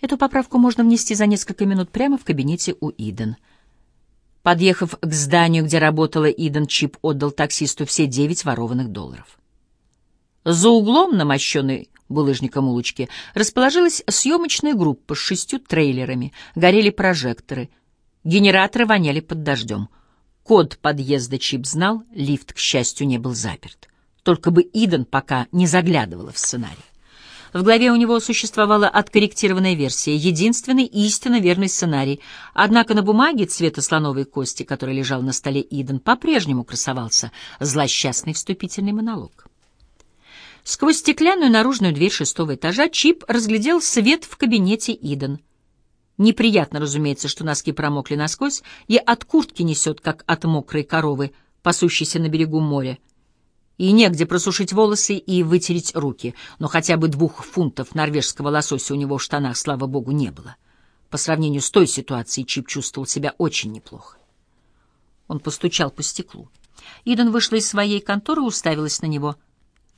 Эту поправку можно внести за несколько минут прямо в кабинете у Иден. Подъехав к зданию, где работала Иден, Чип отдал таксисту все девять ворованных долларов. За углом на мощенной булыжником улочке расположилась съемочная группа с шестью трейлерами, горели прожекторы, генераторы воняли под дождем. Код подъезда Чип знал, лифт, к счастью, не был заперт. Только бы Иден пока не заглядывала в сценарий. В голове у него существовала откорректированная версия, единственный истинно верный сценарий. Однако на бумаге цвета слоновой кости, который лежал на столе Иден, по-прежнему красовался злосчастный вступительный монолог. Сквозь стеклянную наружную дверь шестого этажа Чип разглядел свет в кабинете Иден. Неприятно, разумеется, что носки промокли насквозь, и от куртки несет, как от мокрой коровы, пасущейся на берегу моря и негде просушить волосы и вытереть руки, но хотя бы двух фунтов норвежского лосося у него в штанах, слава богу, не было. По сравнению с той ситуацией Чип чувствовал себя очень неплохо. Он постучал по стеклу. Иден вышла из своей конторы и уставилась на него.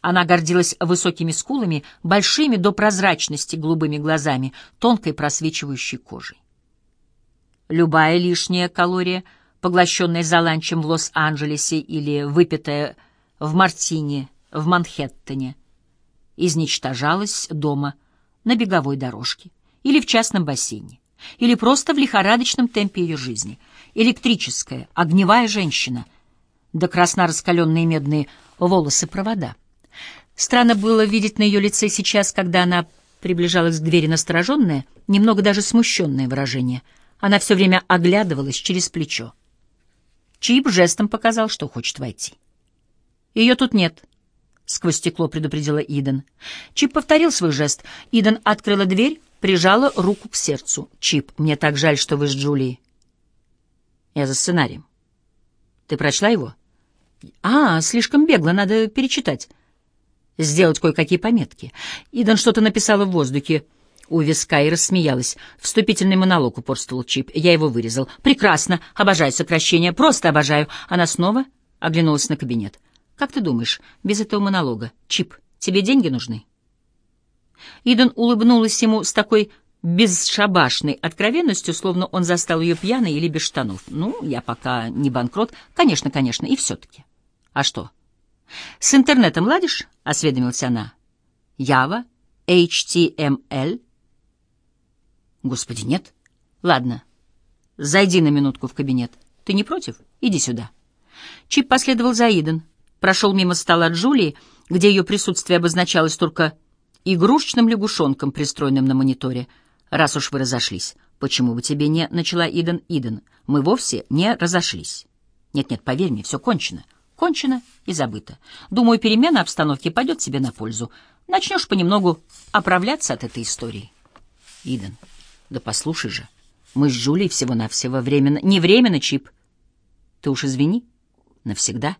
Она гордилась высокими скулами, большими до прозрачности голубыми глазами, тонкой просвечивающей кожей. Любая лишняя калория, поглощенная за ланчем в Лос-Анджелесе или выпитая в Мартине, в Манхэттене, изничтожалась дома на беговой дорожке или в частном бассейне, или просто в лихорадочном темпе ее жизни. Электрическая, огневая женщина, да красно раскаленные медные волосы-провода. Странно было видеть на ее лице сейчас, когда она приближалась к двери настороженное, немного даже смущенное выражение. Она все время оглядывалась через плечо. Чип жестом показал, что хочет войти. Ее тут нет. Сквозь стекло предупредила Иден. Чип повторил свой жест. Иден открыла дверь, прижала руку к сердцу. Чип, мне так жаль, что вы с Джулией. Я за сценарием. Ты прочла его? А, слишком бегло, надо перечитать. Сделать кое-какие пометки. Иден что-то написала в воздухе у виска и рассмеялась. Вступительный монолог упорствовал Чип. Я его вырезал. Прекрасно. Обожаю сокращения. Просто обожаю. Она снова оглянулась на кабинет. Как ты думаешь, без этого монолога, Чип, тебе деньги нужны? Иден улыбнулась ему с такой бесшабашной откровенностью, словно он застал ее пьяной или без штанов. Ну, я пока не банкрот. Конечно, конечно, и все-таки. А что? С интернетом ладишь? — осведомилась она. Java, HTML. Господи, нет. Ладно, зайди на минутку в кабинет. Ты не против? Иди сюда. Чип последовал за Иден прошел мимо стола Джулии, где ее присутствие обозначалось только игрушечным лягушонком, пристроенным на мониторе. «Раз уж вы разошлись, почему бы тебе не...» — начала Иден Иден. «Мы вовсе не разошлись». «Нет-нет, поверь мне, все кончено. Кончено и забыто. Думаю, перемена обстановки пойдет тебе на пользу. Начнешь понемногу оправляться от этой истории». «Иден, да послушай же, мы с Джулией всего-навсего временно... Не временно, Чип. Ты уж извини. Навсегда».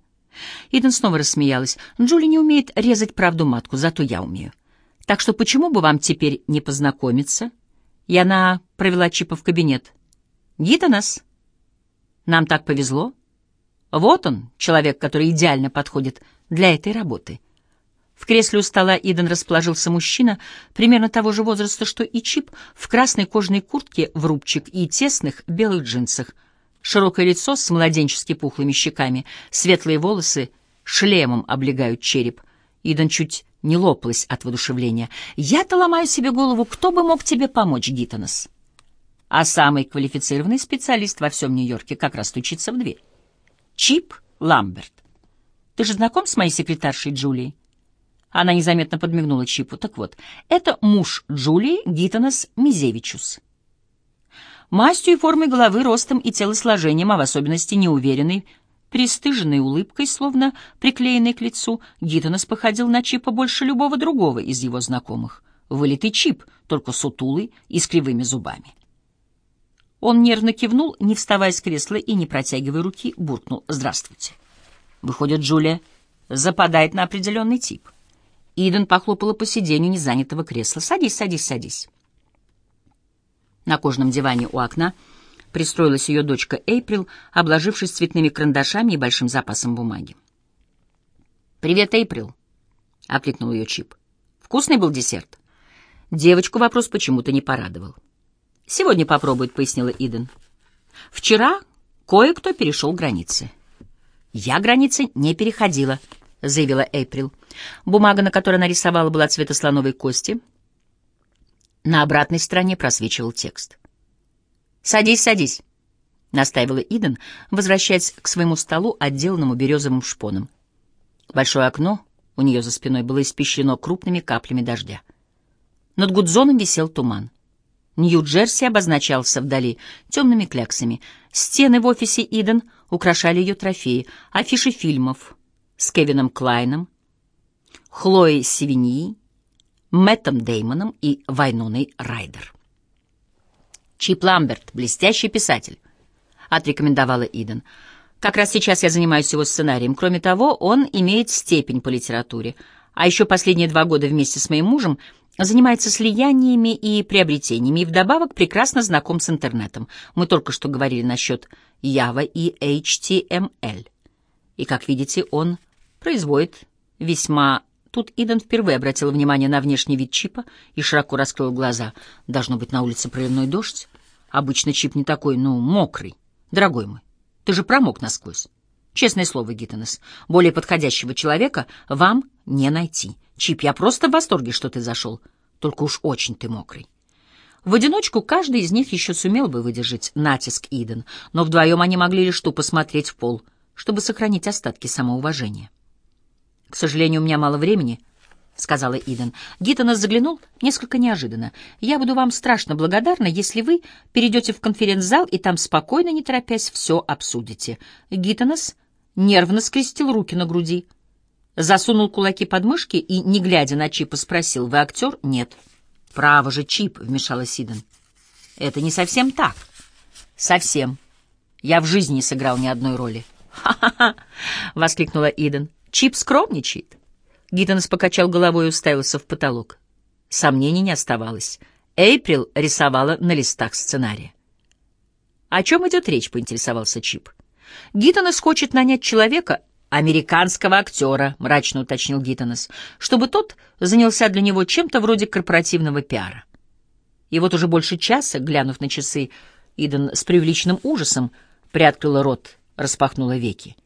Иден снова рассмеялась. «Джули не умеет резать правду матку, зато я умею. Так что почему бы вам теперь не познакомиться?» И она провела Чипа в кабинет. «Гита нас. Нам так повезло. Вот он, человек, который идеально подходит для этой работы». В кресле у стола Иден расположился мужчина примерно того же возраста, что и Чип, в красной кожаной куртке в рубчик и тесных белых джинсах — Широкое лицо с младенчески пухлыми щеками, светлые волосы шлемом облегают череп. Идан чуть не лопалась от воодушевления. «Я-то ломаю себе голову, кто бы мог тебе помочь, Гиттонес?» А самый квалифицированный специалист во всем Нью-Йорке как раз стучится в дверь. Чип Ламберт. Ты же знаком с моей секретаршей Джулией? Она незаметно подмигнула Чипу. Так вот, это муж Джулии Гиттонес Мизевичус мастью и формой головы, ростом и телосложением, а в особенности неуверенной, пристыженной улыбкой, словно приклеенной к лицу, Гиттонес походил на Чипа больше любого другого из его знакомых. Вылитый Чип, только сутулый и с кривыми зубами. Он нервно кивнул, не вставая с кресла и не протягивая руки, буркнул «Здравствуйте». Выходит, Джулия западает на определенный тип. Иден похлопала по сиденью незанятого кресла. «Садись, садись, садись». На кожаном диване у окна пристроилась ее дочка Эйприл, обложившись цветными карандашами и большим запасом бумаги. «Привет, Эйприл!» — окликнул ее Чип. «Вкусный был десерт?» Девочку вопрос почему-то не порадовал. «Сегодня попробует», — пояснила Иден. «Вчера кое-кто перешел границы». «Я границы не переходила», — заявила Эйприл. Бумага, на которой она рисовала, была цвета слоновой кости. На обратной стороне просвечивал текст. «Садись, садись», — настаивала Иден, возвращаясь к своему столу, отделанному березовым шпоном. Большое окно у нее за спиной было испещрено крупными каплями дождя. Над Гудзоном висел туман. Нью-Джерси обозначался вдали темными кляксами. Стены в офисе Иден украшали ее трофеи, афиши фильмов с Кевином Клайном, Хлоей Севиньи, Мэттом Деймоном и Вайноной Райдер. Чип Ламберт, блестящий писатель, отрекомендовала Иден. Как раз сейчас я занимаюсь его сценарием. Кроме того, он имеет степень по литературе. А еще последние два года вместе с моим мужем занимается слияниями и приобретениями, и вдобавок прекрасно знаком с интернетом. Мы только что говорили насчет Java и HTML. И, как видите, он производит весьма... Тут Иден впервые обратил внимание на внешний вид чипа и широко раскрыл глаза. Должно быть, на улице проливной дождь. Обычно чип не такой, ну, мокрый. Дорогой мой, ты же промок насквозь. Честное слово, Гиттенес, более подходящего человека вам не найти. Чип, я просто в восторге, что ты зашел. Только уж очень ты мокрый. В одиночку каждый из них еще сумел бы выдержать натиск Иден, но вдвоем они могли лишь тупо смотреть в пол, чтобы сохранить остатки самоуважения. «К сожалению, у меня мало времени», — сказала Иден. Гиттенес заглянул несколько неожиданно. «Я буду вам страшно благодарна, если вы перейдете в конференц-зал и там спокойно, не торопясь, все обсудите». Гиттенес нервно скрестил руки на груди, засунул кулаки под мышки и, не глядя на Чипа, спросил, «Вы актер?» «Нет». «Право же, Чип», — вмешалась Иден. «Это не совсем так». «Совсем. Я в жизни не сыграл ни одной роли». «Ха-ха-ха!» — воскликнула Иден. «Чип скромничает». Гиттенс покачал головой и уставился в потолок. Сомнений не оставалось. Эйприл рисовала на листах сценария. «О чем идет речь?» — поинтересовался Чип. «Гиттенес хочет нанять человека, американского актера», — мрачно уточнил Гиттенес, «чтобы тот занялся для него чем-то вроде корпоративного пиара». И вот уже больше часа, глянув на часы, Иден с привлеченным ужасом приоткрыла рот, распахнула веки.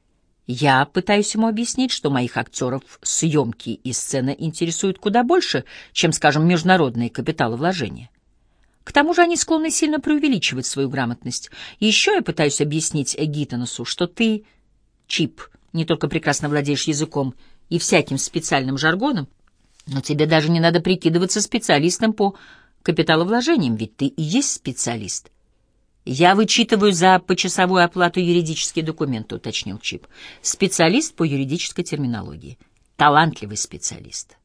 Я пытаюсь ему объяснить, что моих актеров съемки и сцена интересуют куда больше, чем, скажем, международные капиталовложения. К тому же они склонны сильно преувеличивать свою грамотность. Еще я пытаюсь объяснить Гиттоносу, что ты, Чип, не только прекрасно владеешь языком и всяким специальным жаргоном, но тебе даже не надо прикидываться специалистом по капиталовложениям, ведь ты и есть специалист. «Я вычитываю за почасовую оплату юридические документы», — уточнил Чип. «Специалист по юридической терминологии. Талантливый специалист».